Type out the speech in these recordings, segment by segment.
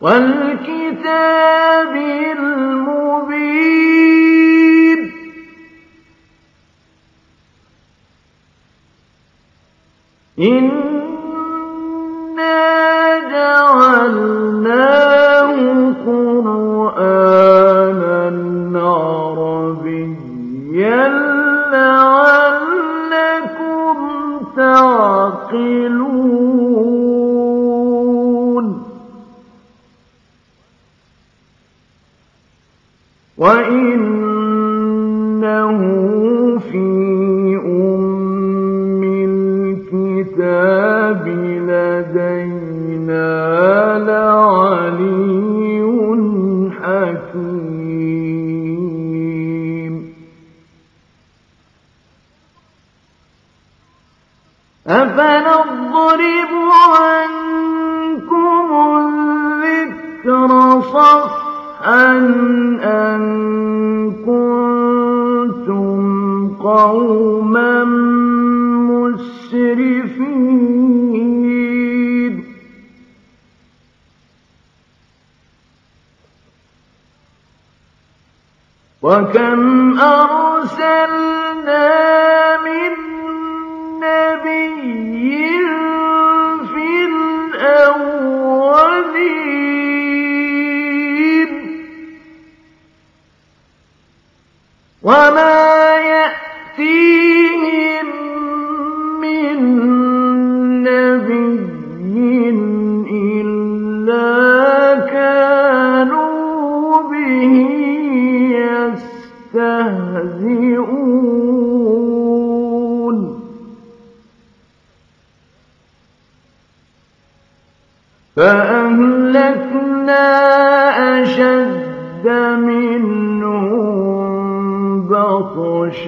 وَالْكِتَابِ وَكَمْ أَرْسَلْنَا مِن نَّبِيٍّ فِي الْأَوَّلِينَ. وَمَا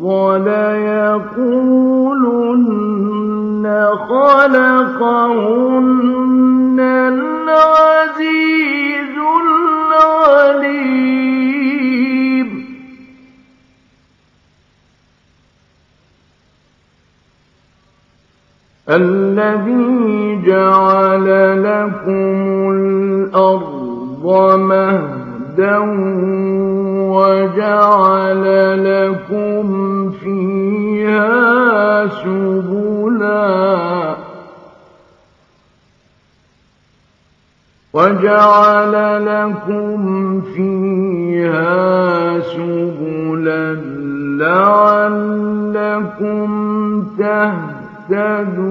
وَالْأَرْضَ لَيَقُولُنَّ خَلَقَهُنَّ الْعَزِيزُ الْعَلِيمُ. الَّذِي جَعَلَ لَكُمُ الْأَرْضَ مَهْدًا وَجَعَلَ لَكُمْ فِيهَا سُبُلًا. لَّعَلَّكُمْ تَهْتَدُونَ.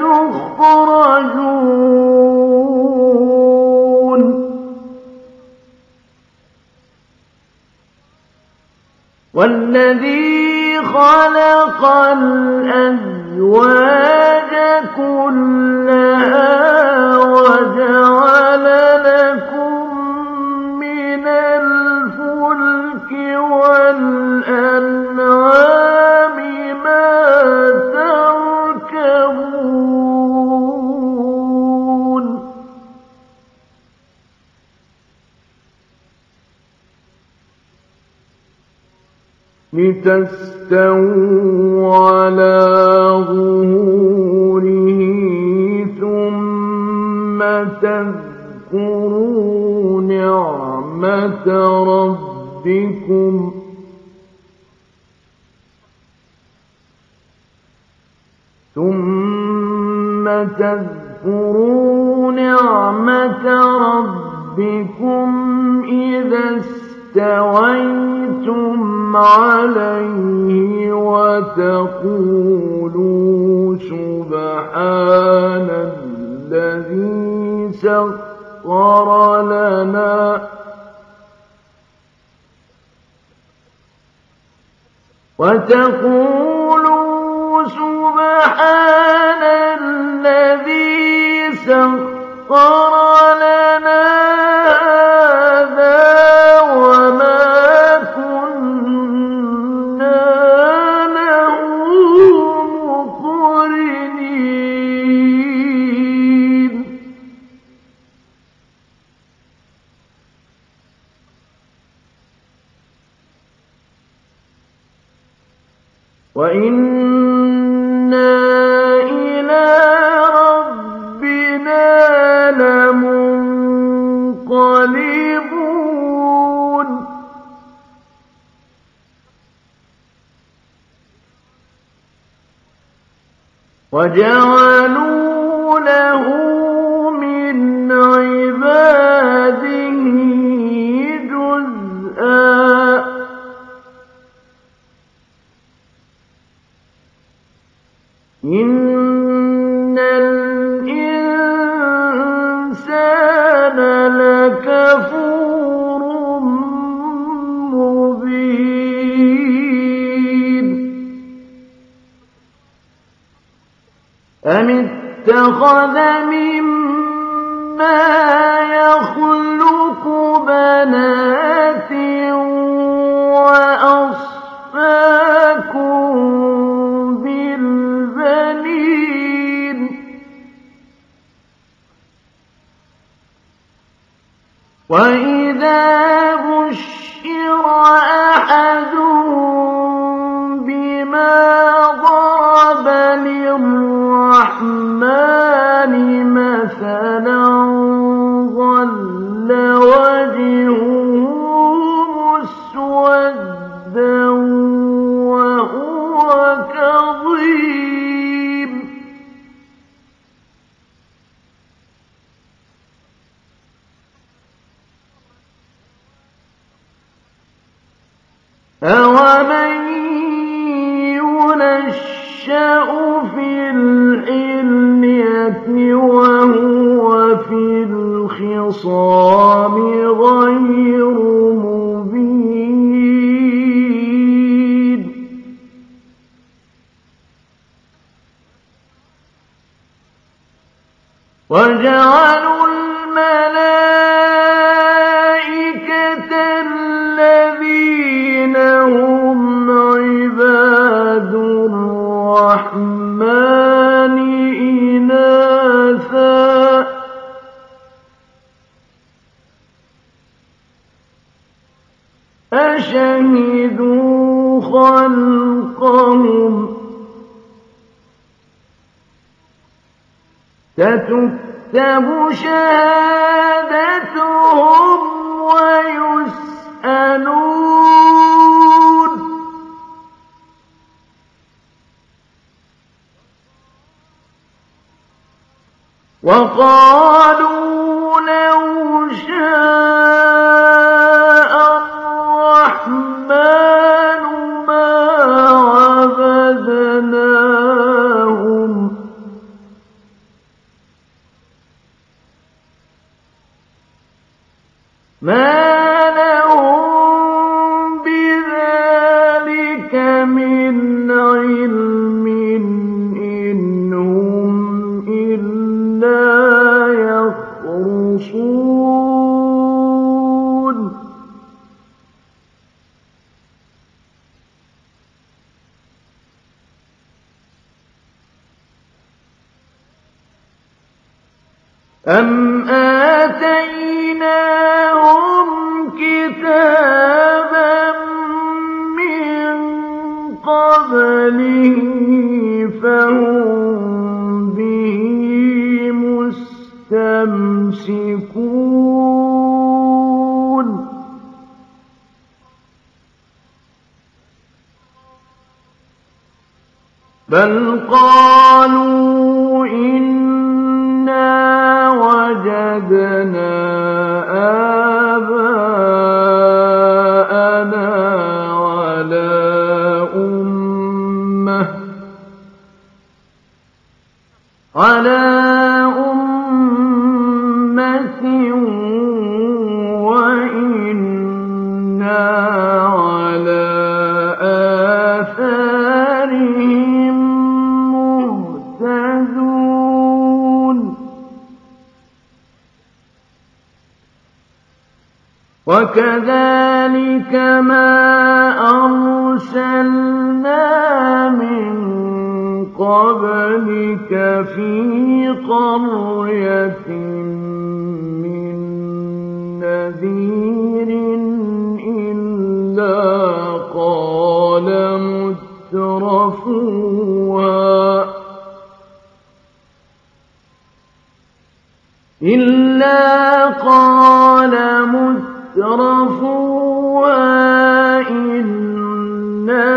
تُخْرَجُونَ. وَالَّذِي خَلَقَ الْأَزْوَاجَ كُلَّهَا وَجَعَلَ تستووا على ظهوره ثم تذكروا نعمة ربكم ثم تذكروا نعمة ربكم إذا استويتم عليه وتقولوا سبحان الذي سخر لنا. وتقولوا سبحان الذي سخر وجعل وإن فشهدوا خلقهم؟ ستكتب شهادتهم ويسألون. وقالوا لو يمسكون بل قالوا وكذلك ما أرسلنا من قبلك في قرية أسرفوا إنا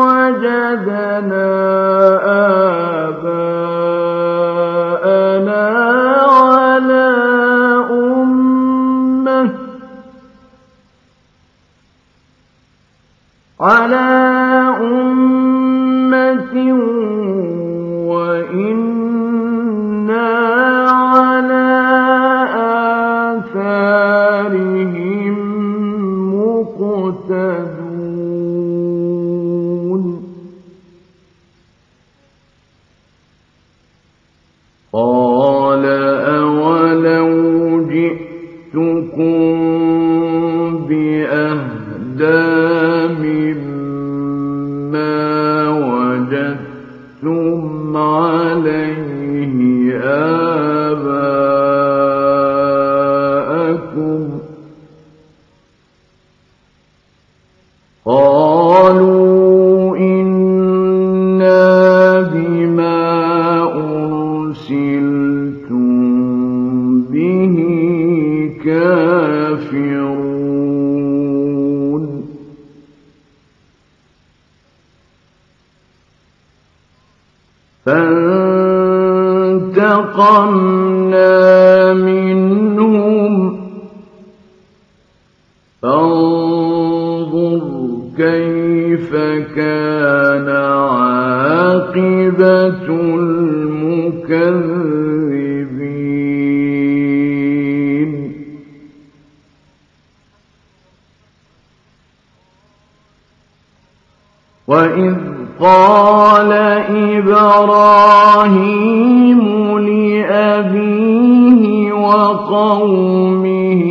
وجدنا آباءنا كيف كان عاقبة المكذبين؟ وإذ قال إبراهيم لأبيه وقومه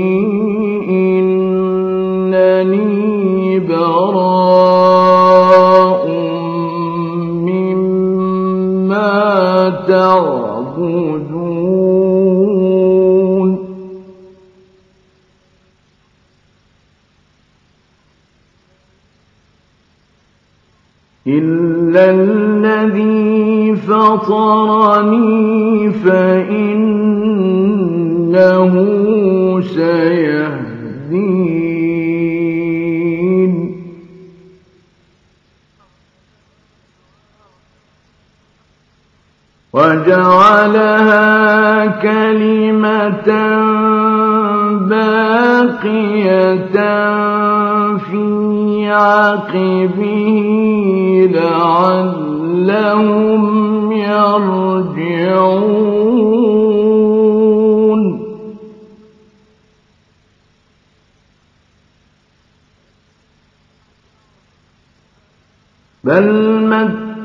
إلا الذي فطرني فإنه سيهدين. وجعلها كلمة باقية في عقبه لعلهم يرجعون. بل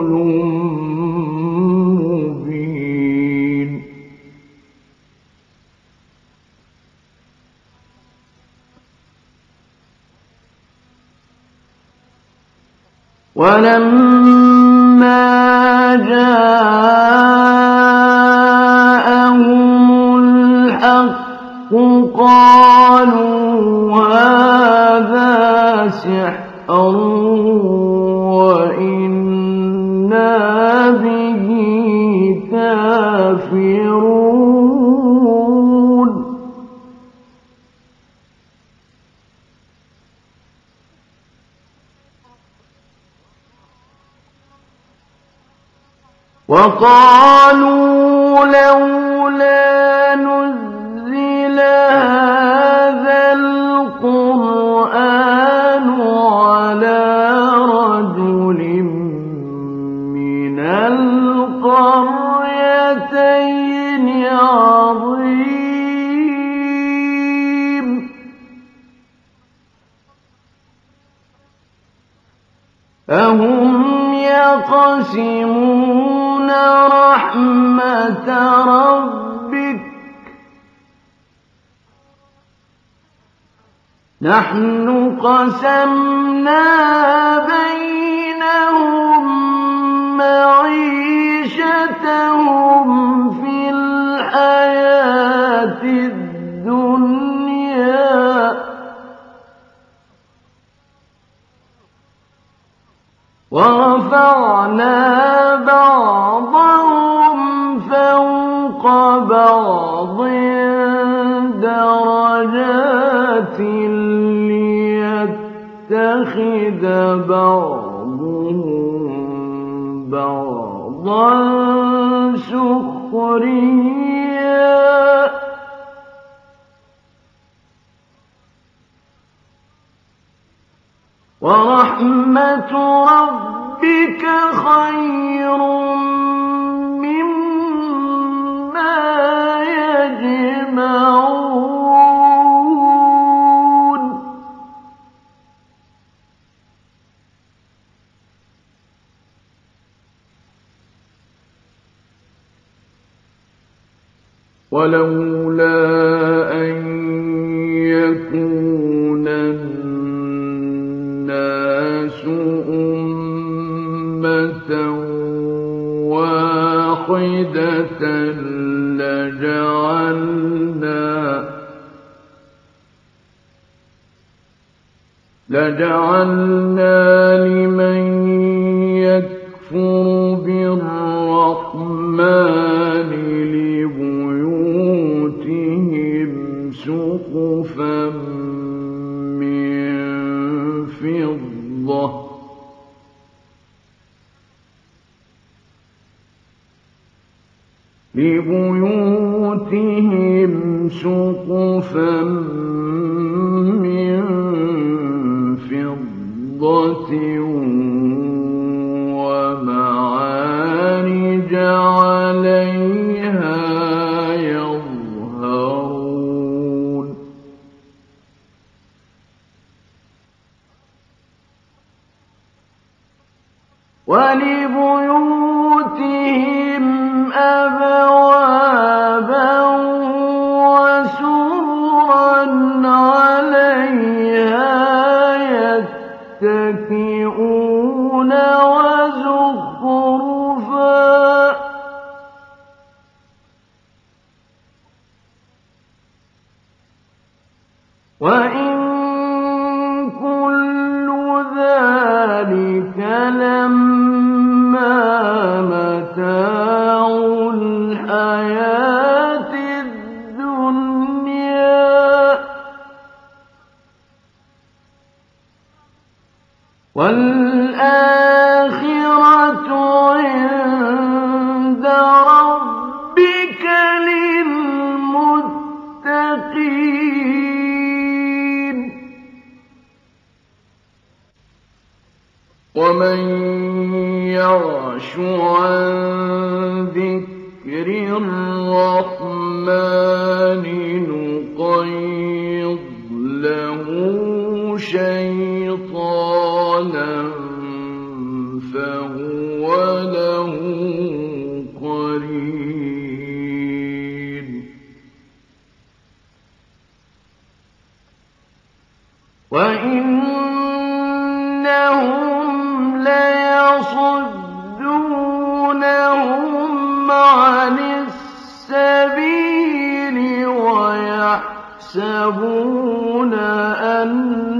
مبين ولما وقالوا لولا نزل هذا القرآن على رجل من القريتين عظيم. أهم يقسمون نحن قسمنا بينهم معيشتهم في الحياة الدنيا. ورفعنا بعض درجات ليتخذ بعضهم بعضا سخريا. ورحمة ربك خير ولولا أن يكون الناس أمة واحدة لجعلنا لجعلنا يتكئون ويحسبون أنهم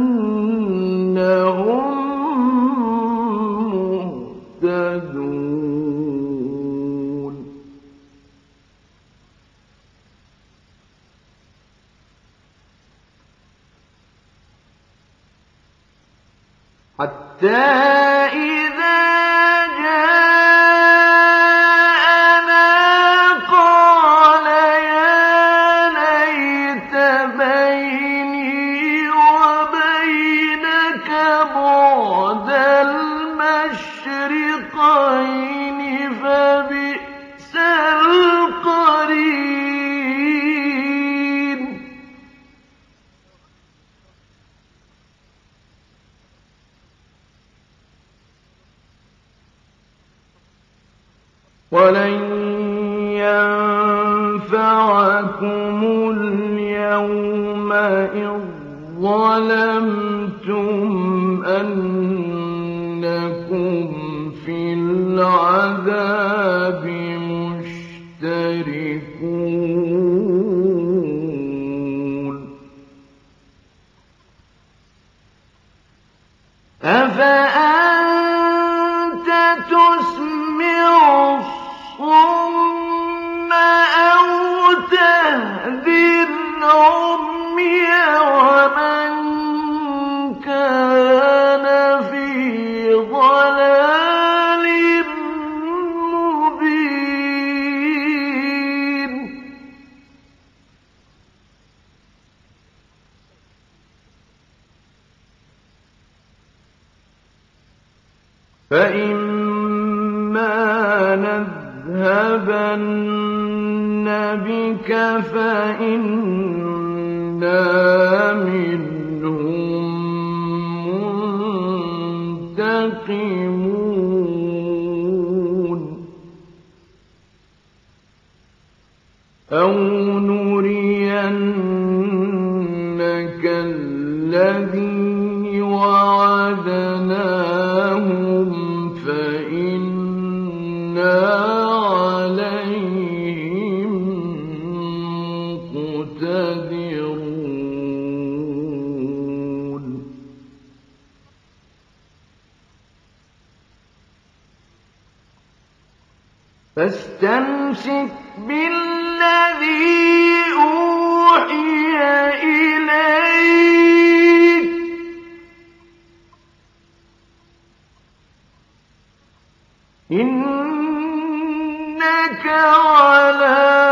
إنك على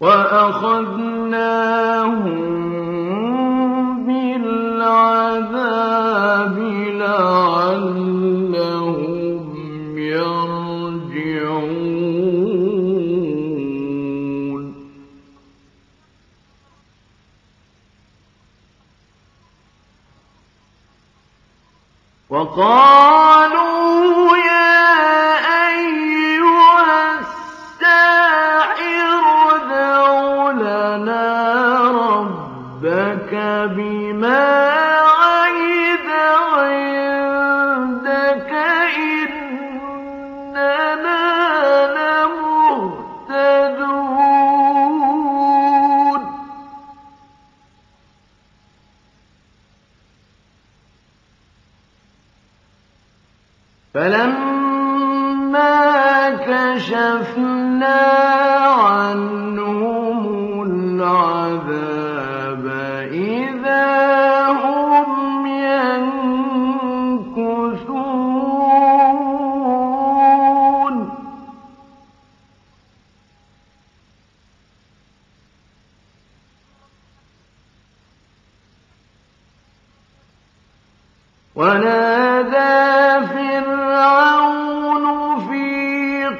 وأخذناهم بالعذاب لعلهم يرجعون وقال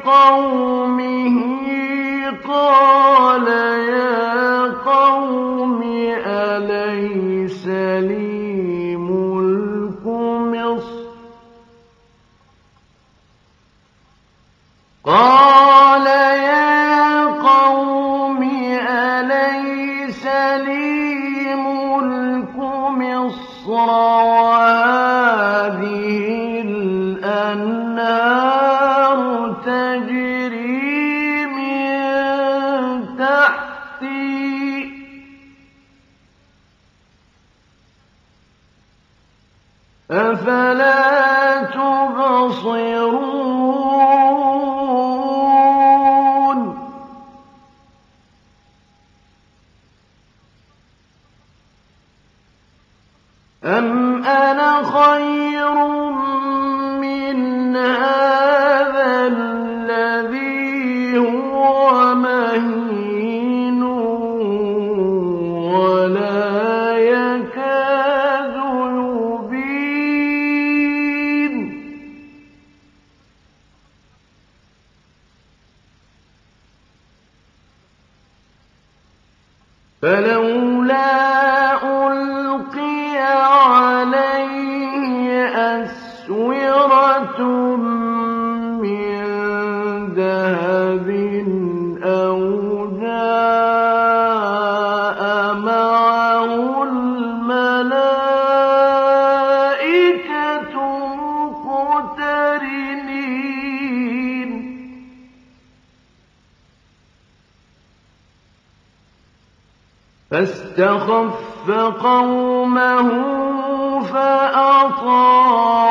قومه قال يا من ذهب أو جاء معه الملائكة مقترنين. فاستخف قومه فأطاعوا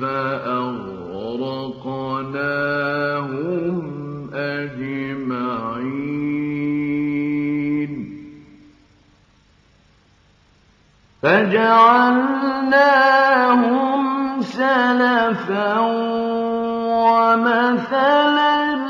فأغرقناهم أجمعين فجعلناهم سلفا ومثلا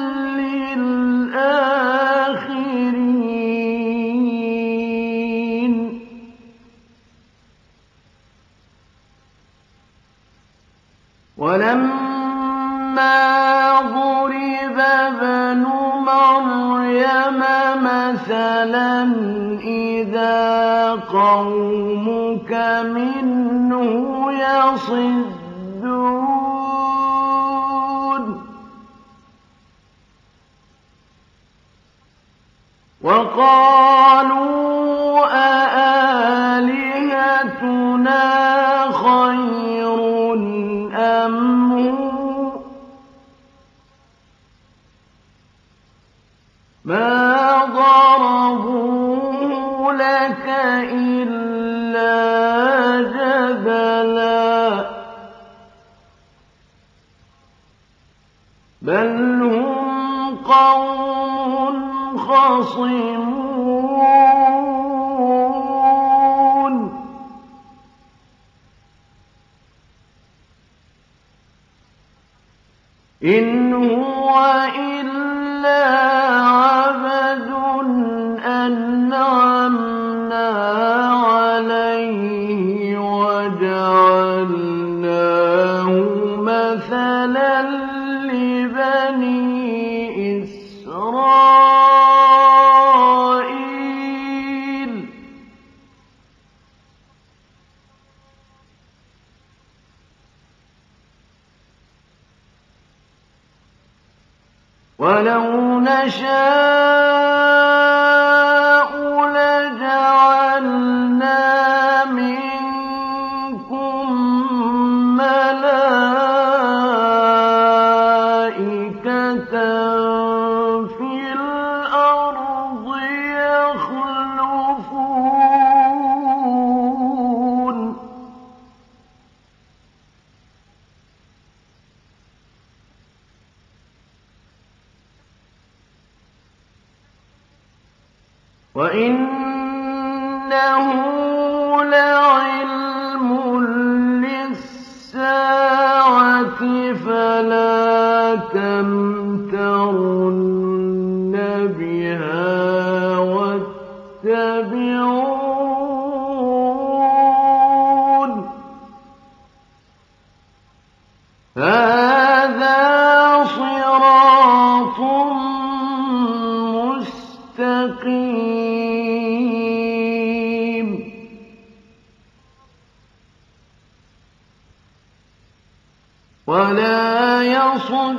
ولا يصدنكم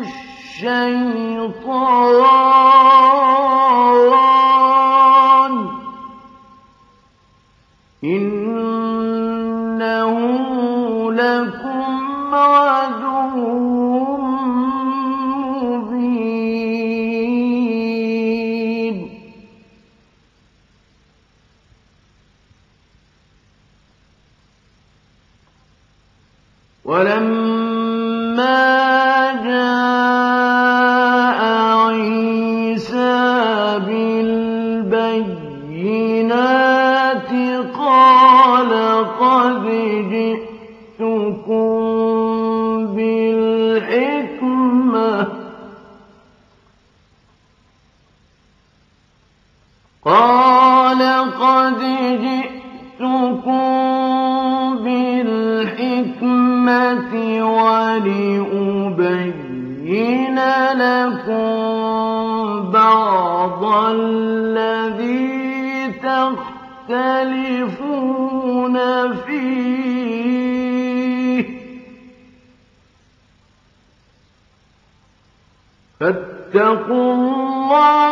الشيطان. إن لأبين لَكُم بَعْضَ الَّذِي تَخْتَلِفُونَ فِيهِ ۚ. فَاتَّقُوا اللَّهَ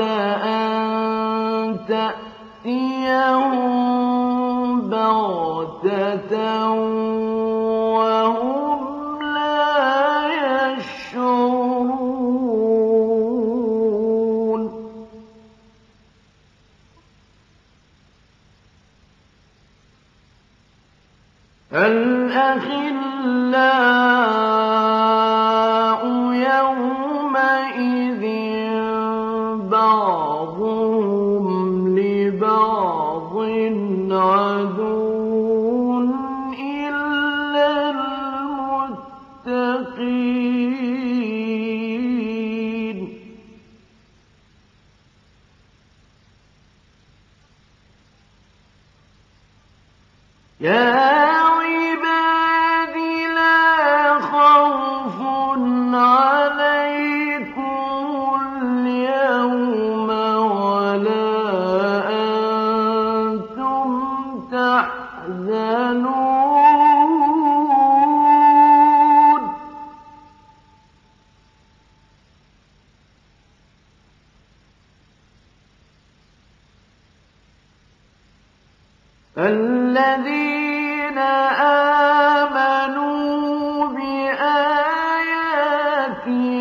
أَرَدْتَ أَن تَأْتِيَهُم بَغْتَةً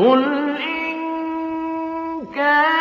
قل إن كان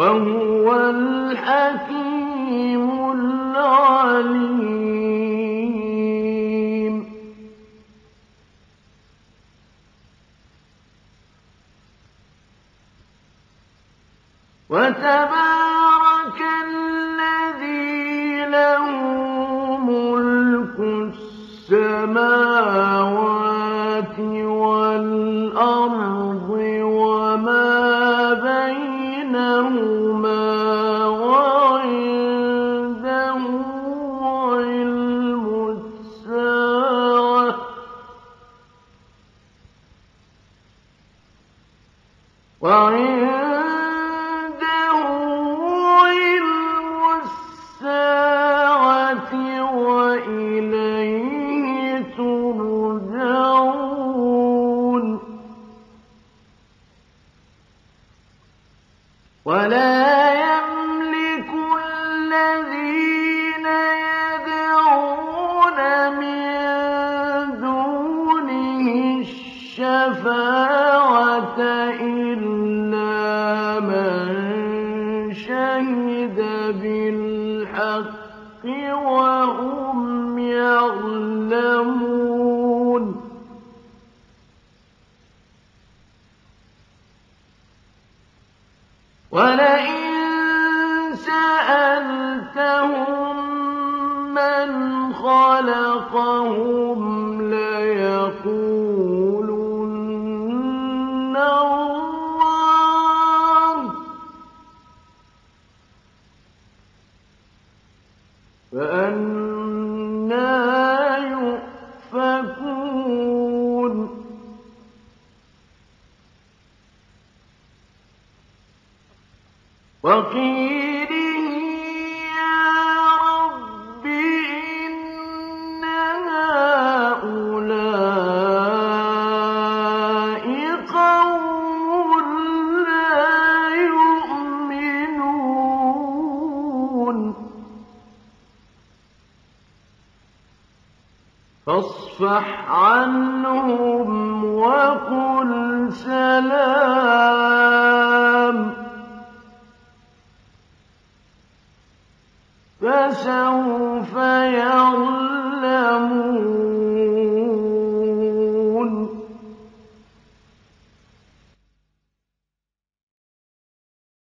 وهو الحكيم العليم. وهم يعلمون. ولئن خلقهم يا رب قوم لا يؤمنون. فاصفح عنهم وقل سلام